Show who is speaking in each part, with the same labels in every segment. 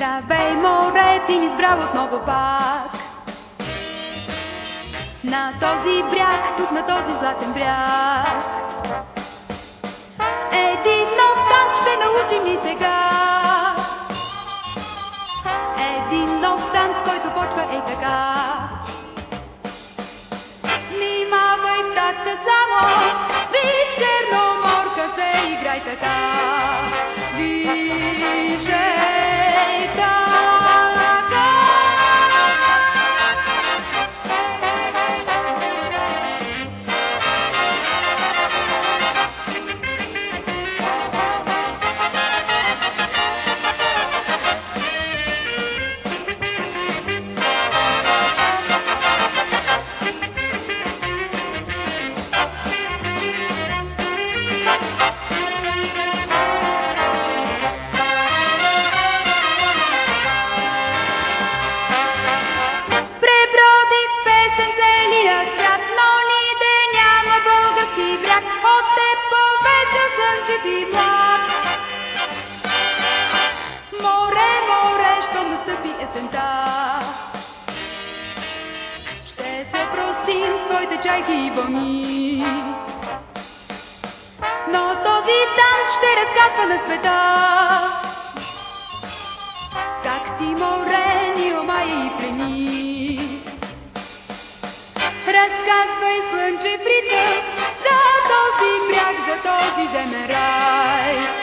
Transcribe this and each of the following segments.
Speaker 1: Здравей, море, ти ни избрал отново пак. На този бряг, тук на този златен бряг. Един нов танц ще научим и сега. Един нов танц, който почва е така. Внимавай, татка, само, виж черноморка се играй така. Виж ей така. Есента. Ще се простим с твоите чайки и вълни. Но този танц ще разказва на света. Как ти море ни омая и плени. Разказвай слънчев ритъм за този бряг, за този земен рай,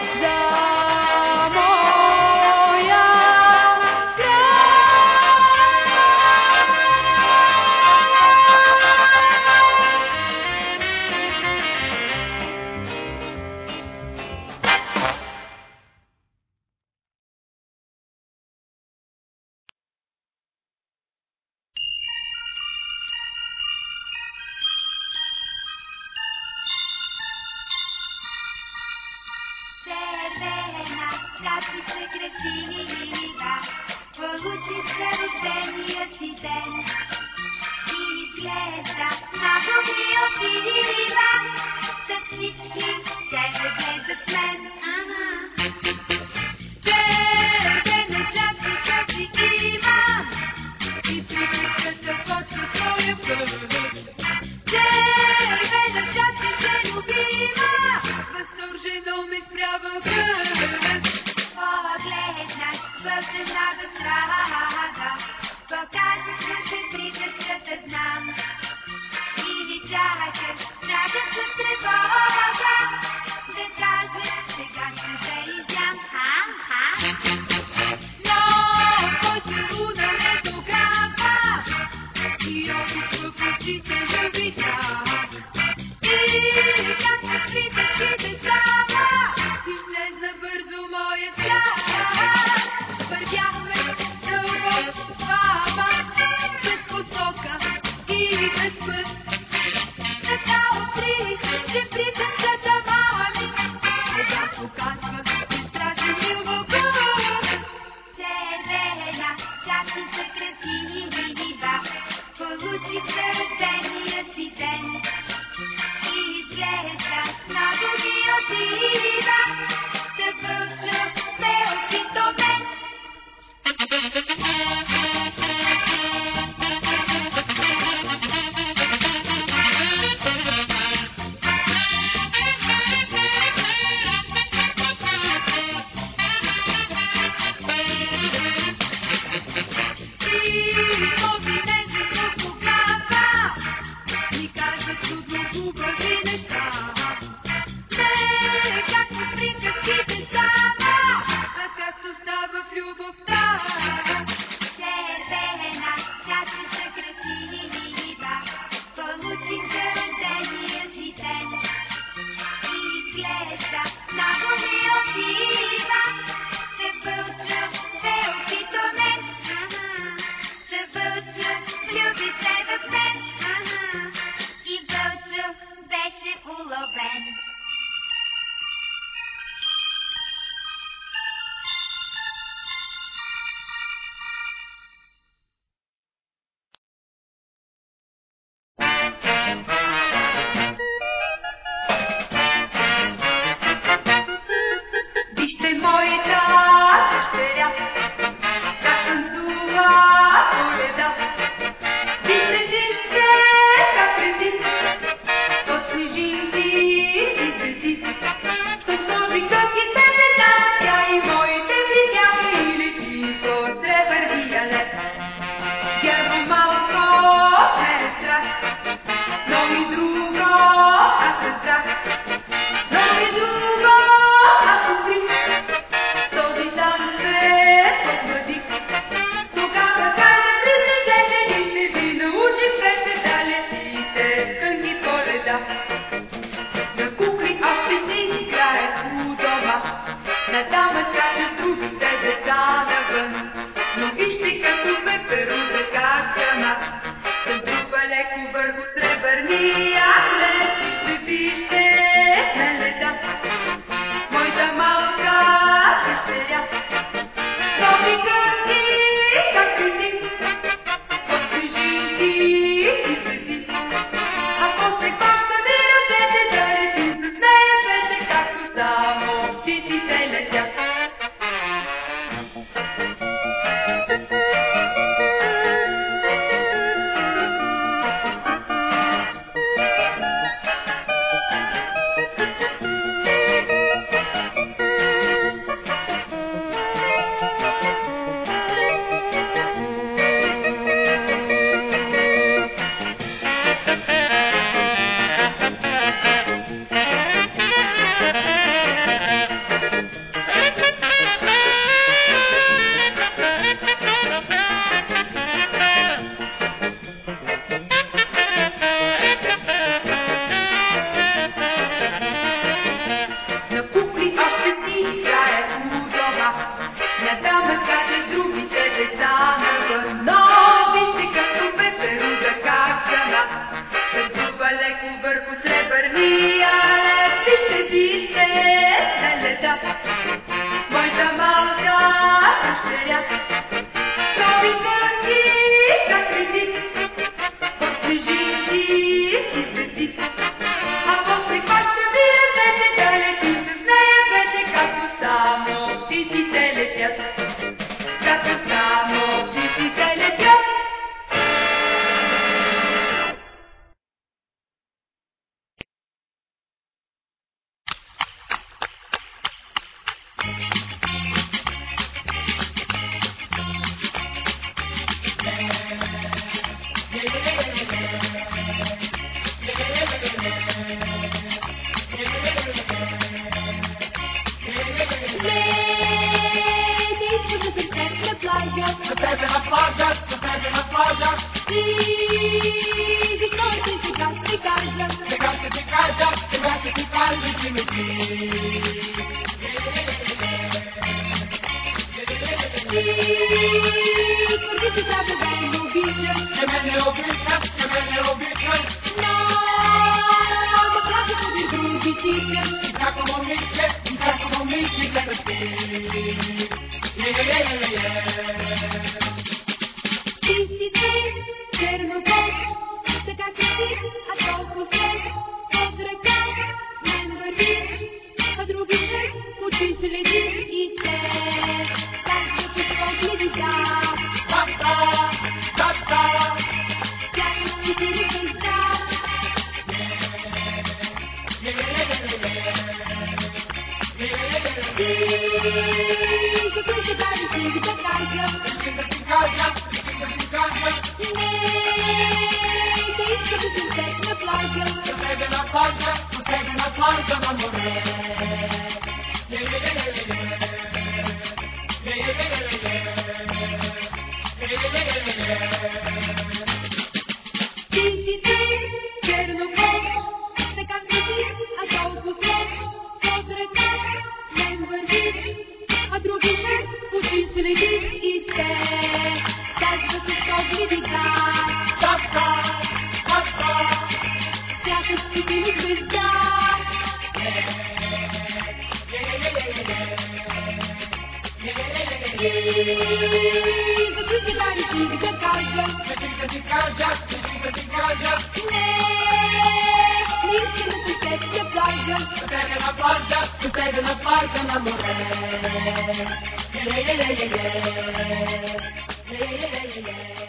Speaker 2: Yeah.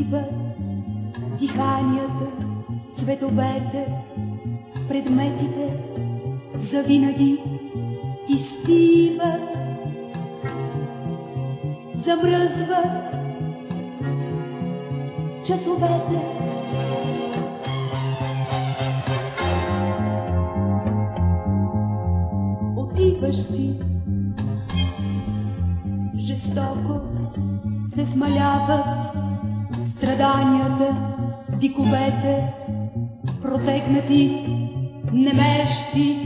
Speaker 2: отива
Speaker 1: диханията, цветовете, предметите, завинаги изпиват, замръзва часовете. Отиваш си, жестоко се смаляват страданията, вековете, протегнати, немещи,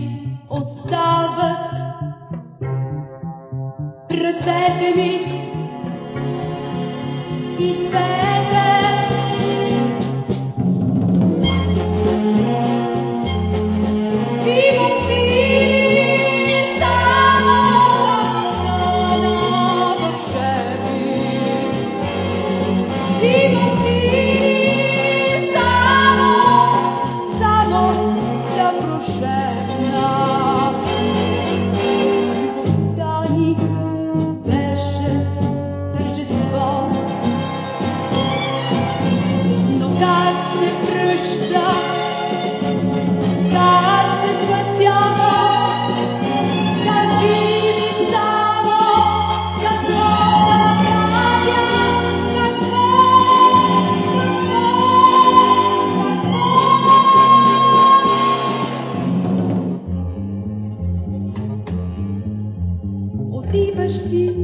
Speaker 1: отиващи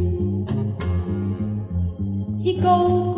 Speaker 1: и колко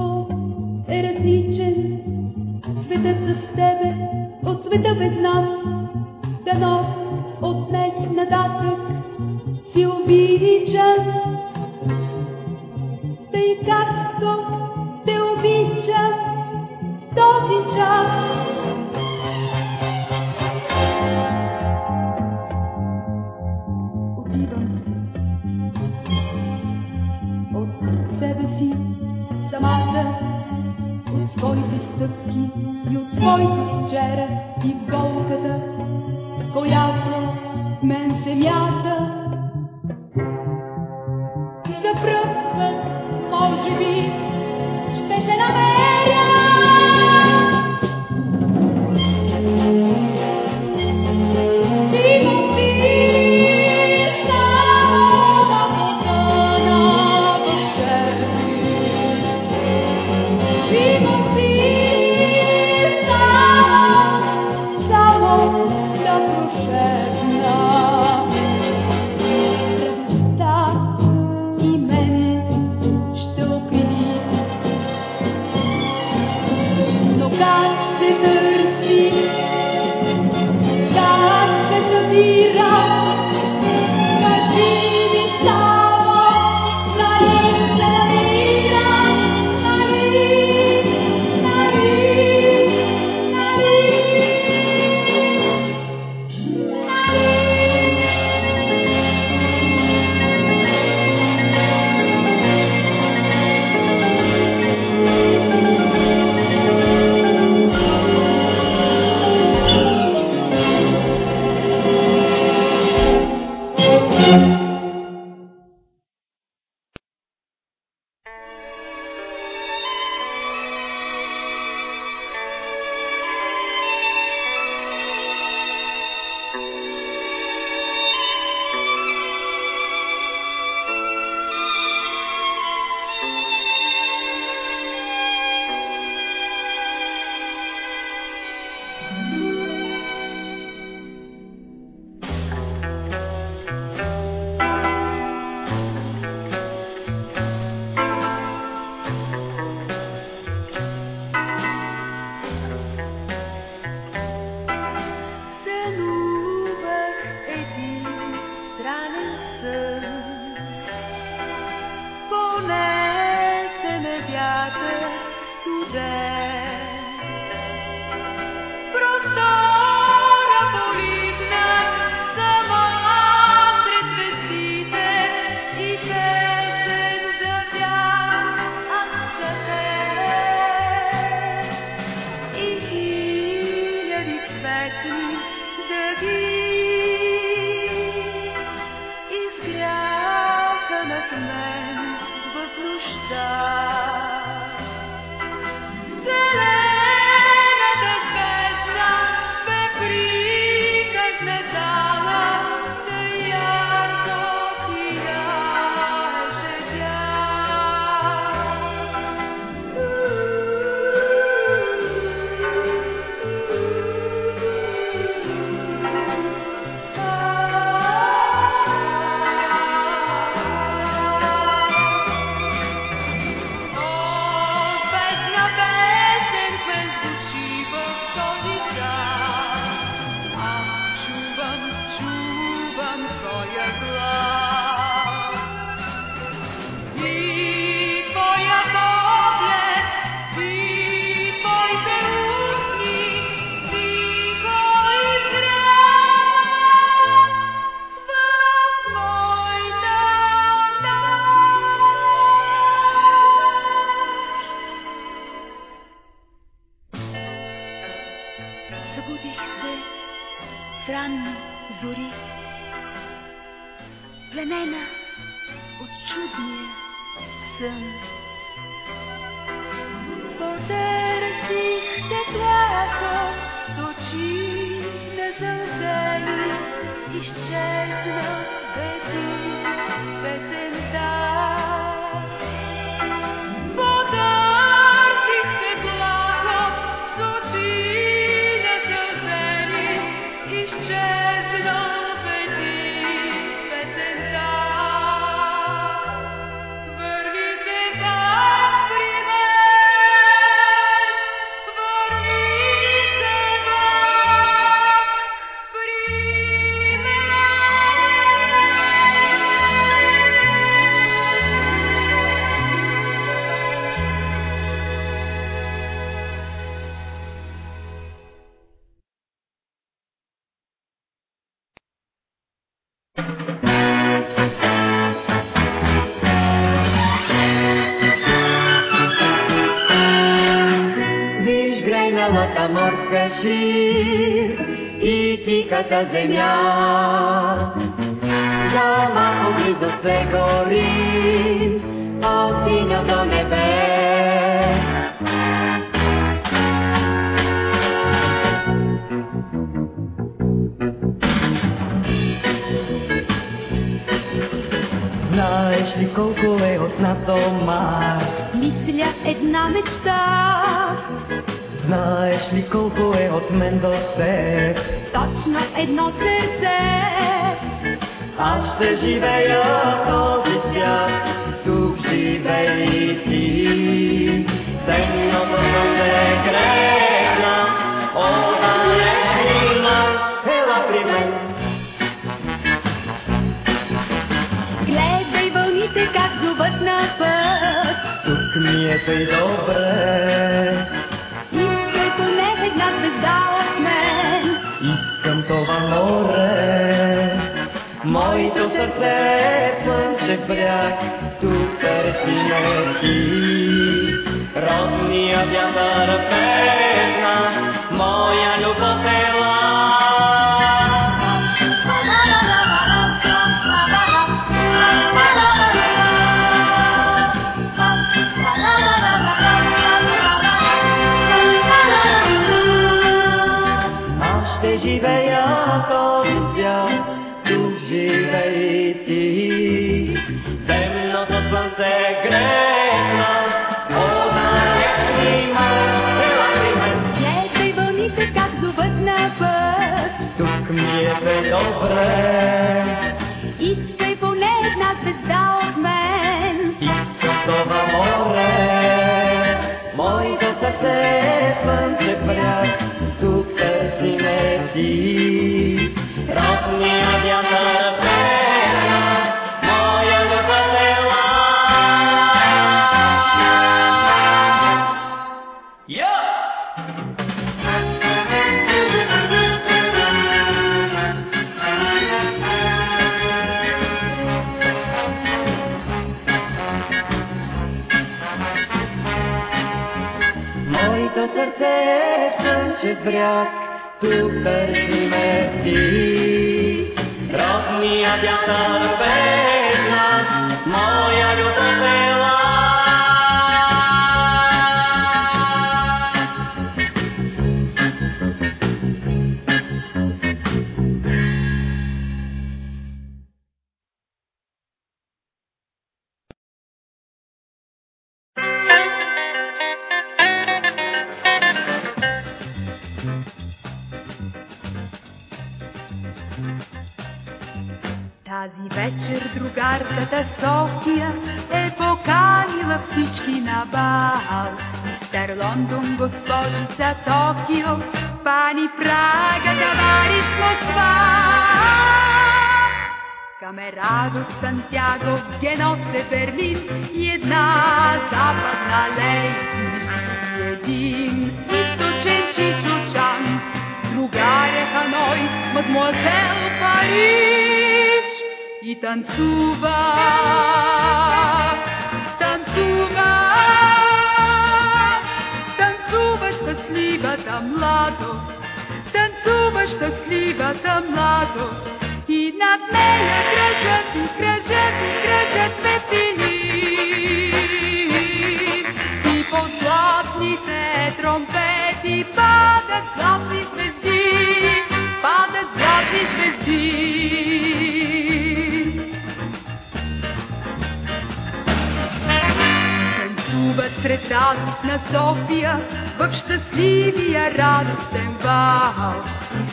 Speaker 1: в
Speaker 3: нощта. day. планетата Земя. За малко близо се гори, от синьо до небе. Знаеш ли колко е от нас до Марс?
Speaker 1: Мисля една мечта.
Speaker 3: Знаеш ли колко е от мен до
Speaker 1: себе? едно сърце.
Speaker 3: Аз ще живея този свят, тук живей и ти. Земното не грешна, отдалечена, ела при мен.
Speaker 1: Гледай вълните как зубът на път,
Speaker 3: тук ми е тъй добре. далечен бряг, тук картина е ти. Родния вятър
Speaker 1: пее. More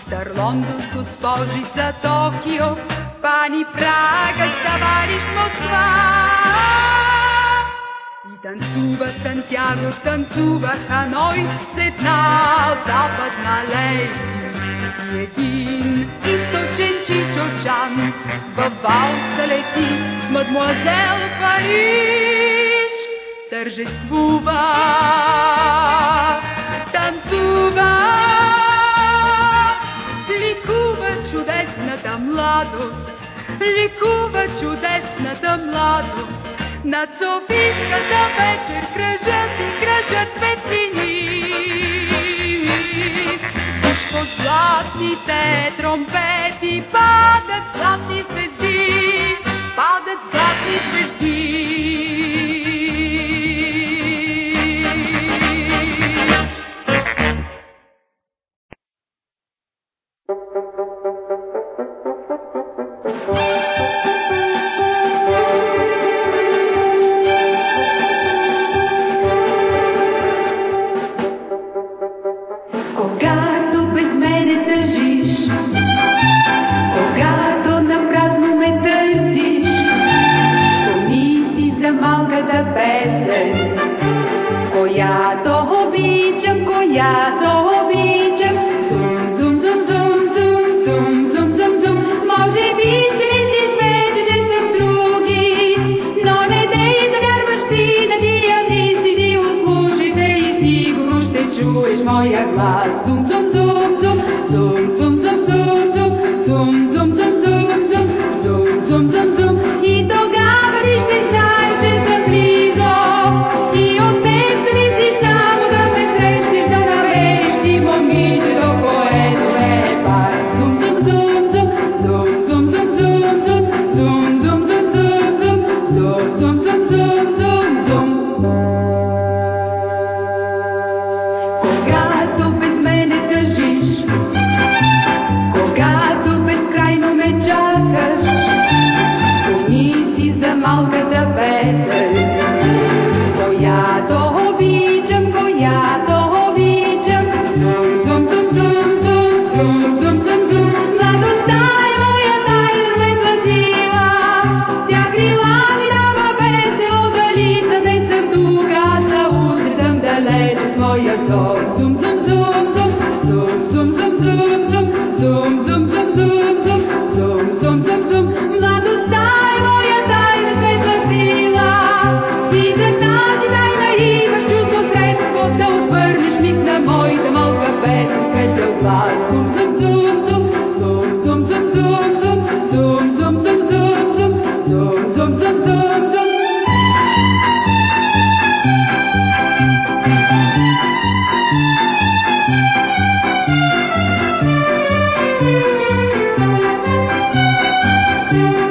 Speaker 1: Стар Лондон с госпожи за Токио, пани Прага, завариш Москва. И танцува Сантьяго, танцува Ханой, с една западна лей. И един източен чичочан, в валса лети мадмуазел Париж. Тържествува, танцува. младост, ликува чудесната младост. Над Софийската вечер кръжат и кръжат светлини. Уж по златните тромпети падат златни звезди, падат златни звезди. moja glas, dum dum dum. Thank you.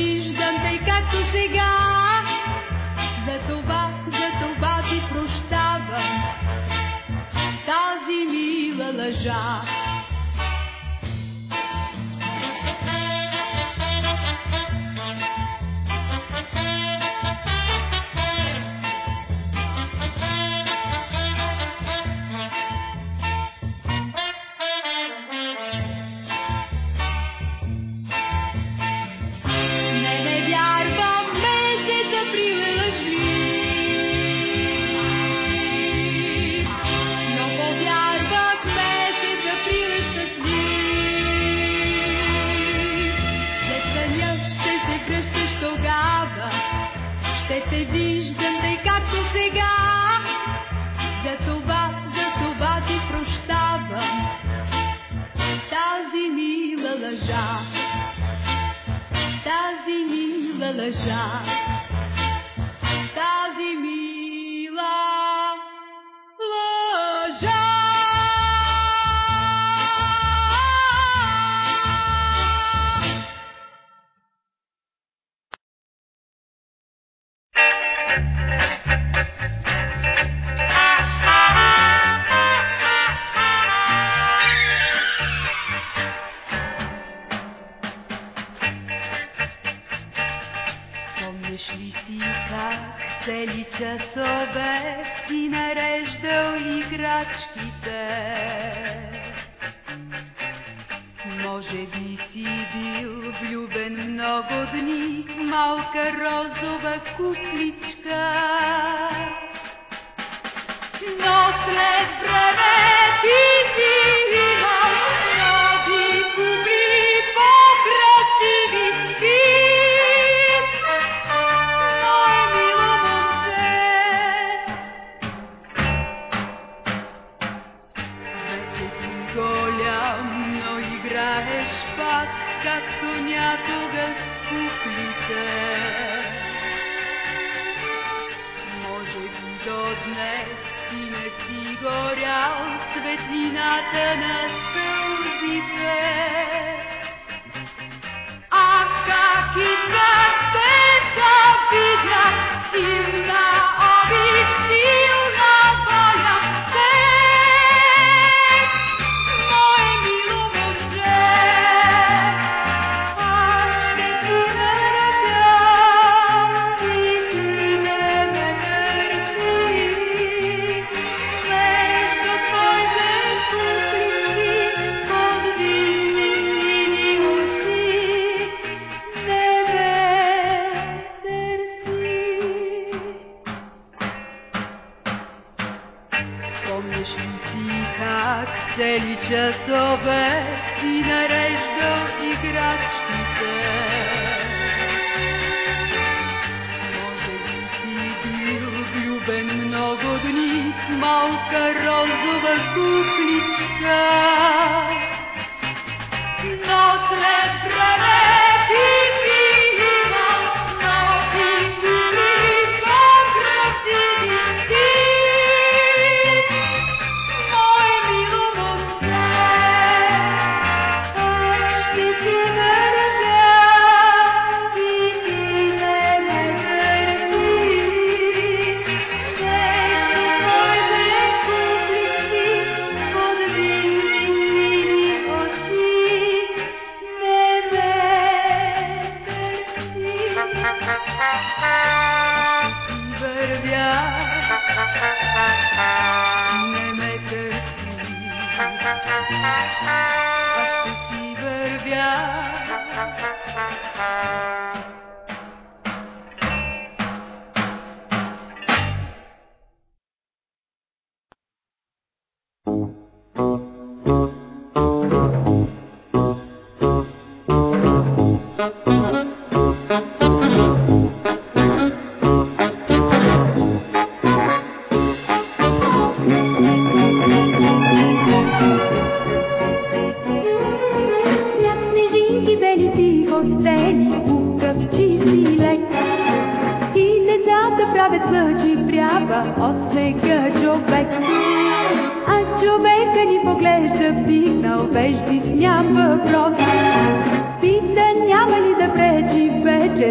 Speaker 1: виждам тъй както сега. За това, за това ти прощавам тази мила лъжа. 的家 Може би си бил влюбен много дни, малка розова кукличка. Но след sinners. малка розова кукличка. Но след време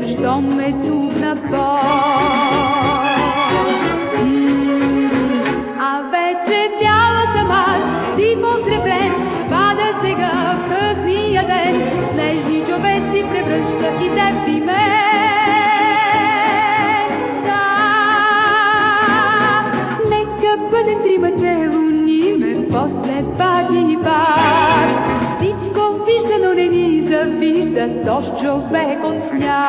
Speaker 4: щом е тук на пол. А вече бяла съм аз,
Speaker 1: си погребен, сега в късния ден, нежни човек си превръща и теб и нека бъдем тримата луни, ме вижда тощ човек от сняг.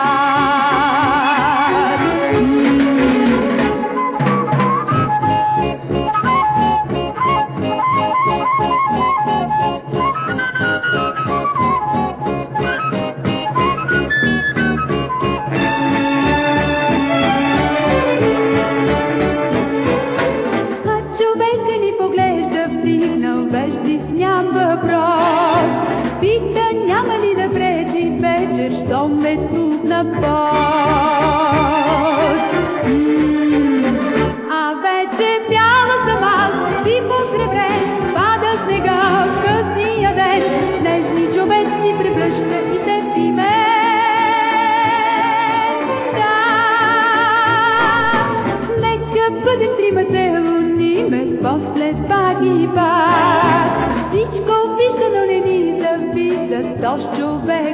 Speaker 1: lost your way.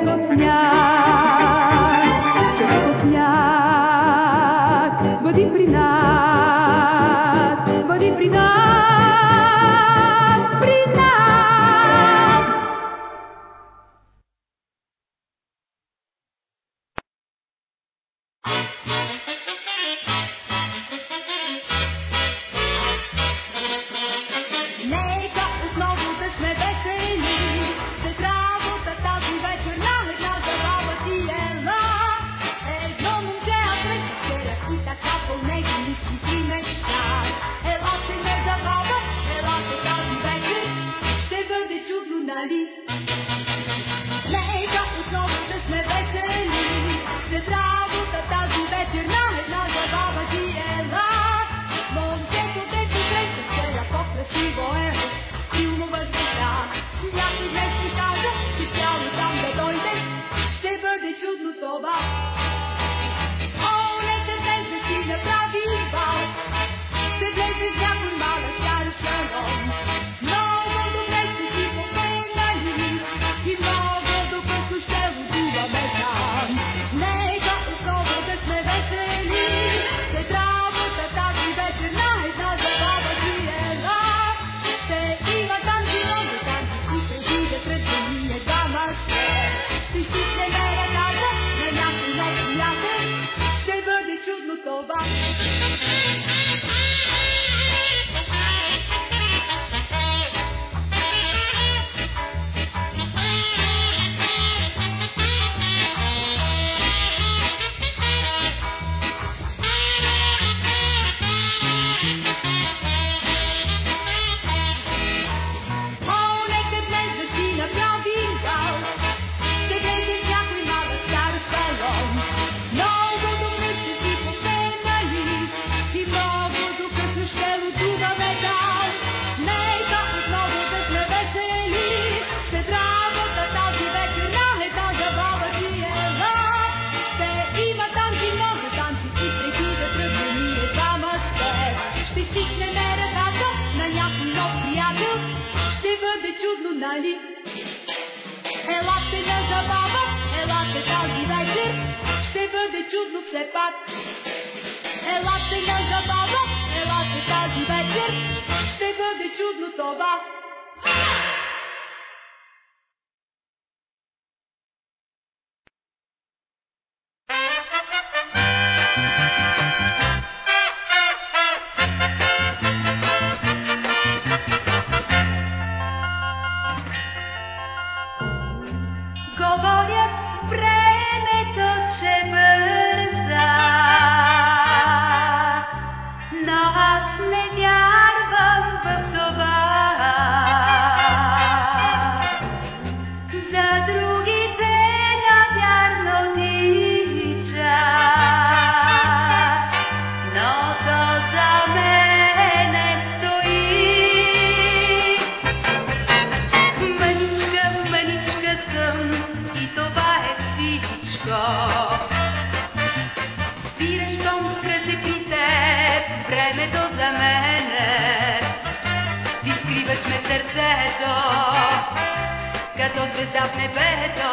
Speaker 1: като звезда в небето.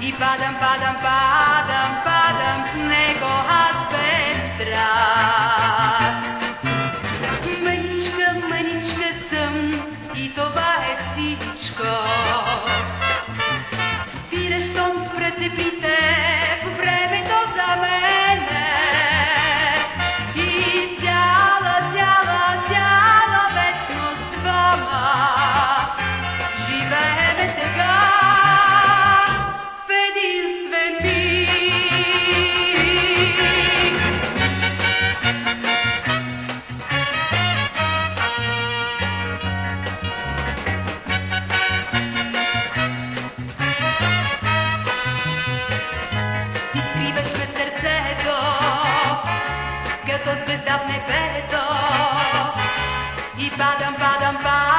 Speaker 1: И падам, падам, падам, падам с него аз без страх. somebody.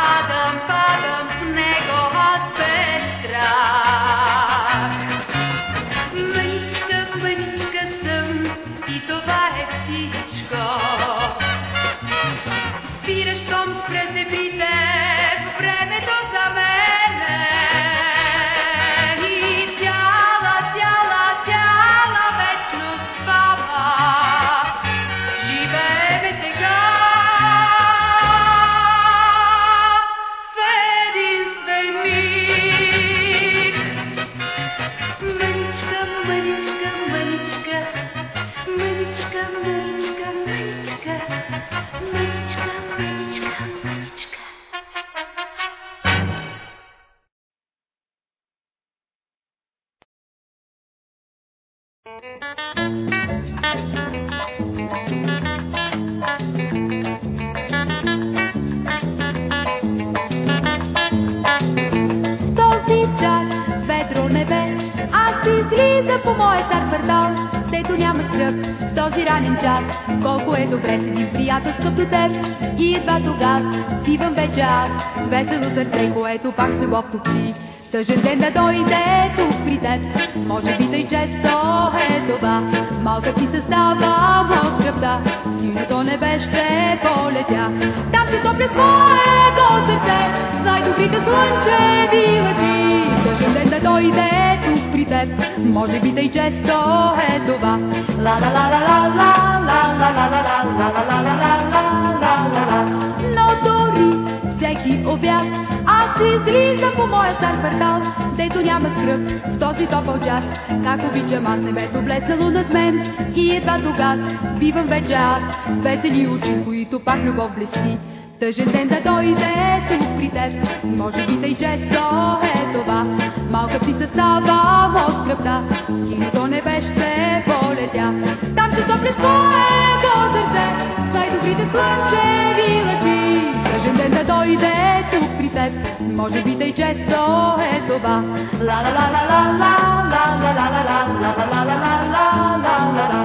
Speaker 1: Час. Как обичам аз небето блеснало над мен и едва тогава бивам вече аз, с весели очи, които пак любов блести. Тъжен ден да дойде тук при теб, може би тъй често е това. Малка птица става от скръпта, синото небе ще полетя. Там ще топля своето сърце, най-добрите слънчеви лъчи. Тъжен ден да дойде тук при теб, може би тъй често е това. Ла ла ла ла ла ла ла ла ла ла ла ла ла ла ла ла ла ла ла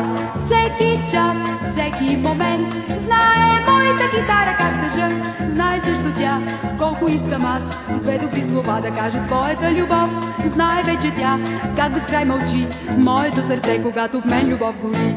Speaker 1: Всеки час, всеки момент, знае моята китара как държа, знае също тя, колко искам аз, две добри слова да кажа твоята любов. Знае вече тя, как безкрай мълчи, моето сърце, когато в мен любов гори.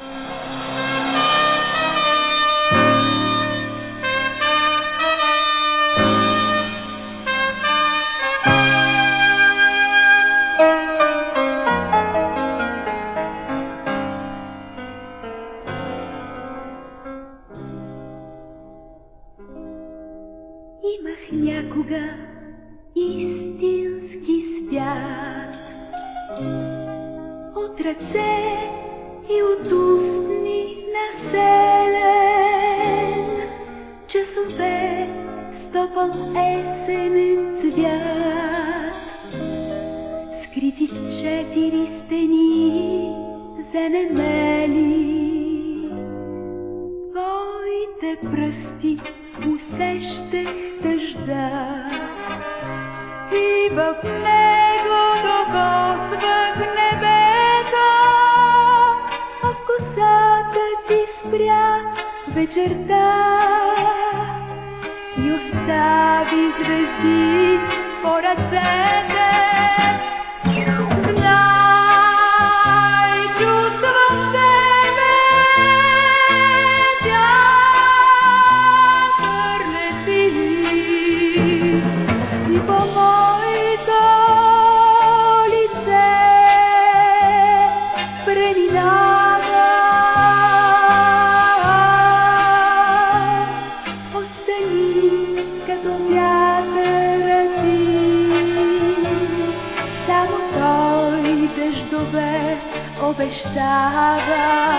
Speaker 5: Ръце и от устни населен. Часове стопал есенен цвят. Скрити в четири стени занемели. Твоите пръсти усещах дъжда и в него докосвах небето, вечерта и остави звезди по ръцете.
Speaker 1: saga.